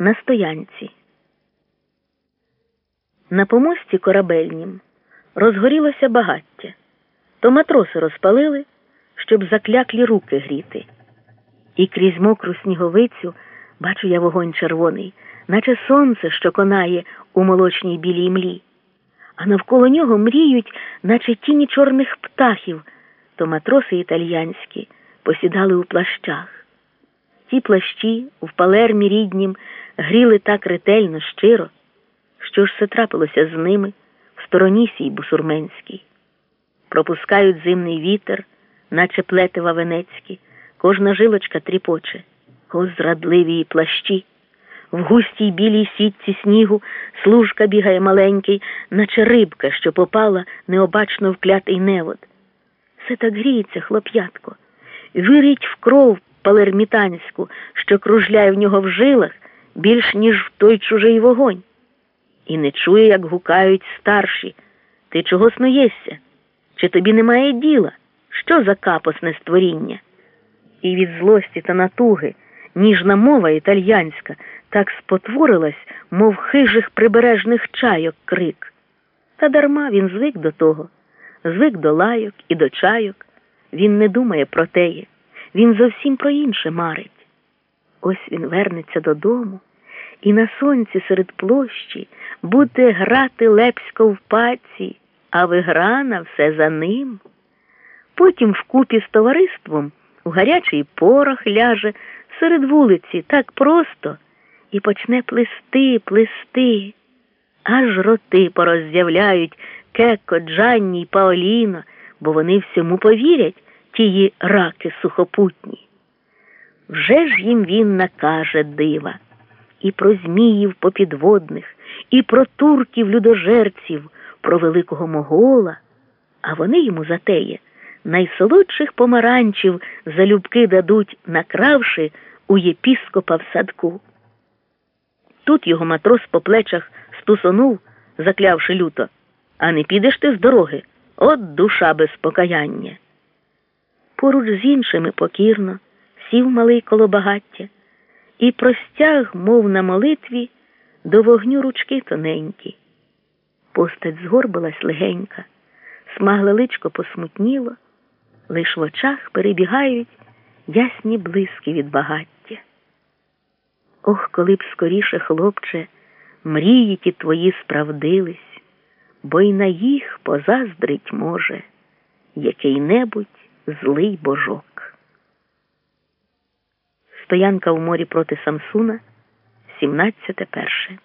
на стоянці. На помості корабельнім розгорілося багаття, то матроси розпалили, щоб закляклі руки гріти. І крізь мокру сніговицю бачу я вогонь червоний, наче сонце, що конає у молочній білій млі, а навколо нього мріють, наче тіні чорних птахів, то матроси італьянські посідали у плащах. Ті плащі в палермі ріднім гріли так ретельно, щиро, що ж це трапилося з ними в стороні сій бусурменській. Пропускають зимний вітер, наче плетива венецькі, кожна жилочка тріпоче, о зрадливі плащі. В густій білій сітці снігу служка бігає маленький, наче рибка, що попала необачно в клятий невод. Все так гріється, хлоп'ятко, виріть в кров палермітанську, що кружляє в нього в жилах більш ніж в той чужий вогонь. І не чує, як гукають старші. Ти чого снуєшся? Чи тобі немає діла? Що за капосне створіння? І від злості та натуги ніжна мова італьянська так спотворилась, мов хижих прибережних чайок крик. Та дарма він звик до того, звик до лайок і до чайок. Він не думає про теє, він зовсім про інше марить. Ось він вернеться додому, і на сонці серед площі буде грати лепсько в паці, а виграна все за ним. Потім вкупі з товариством у гарячий порох ляже серед вулиці так просто і почне плести, плести, аж роти пороззявляють Кеко, Джанні й Паоліно, бо вони всьому повірять, тії раки сухопутні. Вже ж їм він накаже дива і про зміїв попідводних, і про турків людожерців, про великого могола, а вони йому затеє найсолодших помаранчів залюбки дадуть, накравши у єпіскопа в садку. Тут його матрос по плечах стусонув, заклявши люто, а не підеш ти з дороги, от душа без покаяння. Поруч з іншими покірно сів малий коло багаття і простяг, мов на молитві, до вогню ручки тоненькі. Постать згорбилась легенька, смагле личко посмутніло, лиш в очах перебігають ясні блиски від багаття. Ох, коли б скоріше, хлопче, мрії ті твої справдились, бо й на їх позаздрить може який-небудь злий божок. Стоянка у морі проти Самсуна, 17 перше.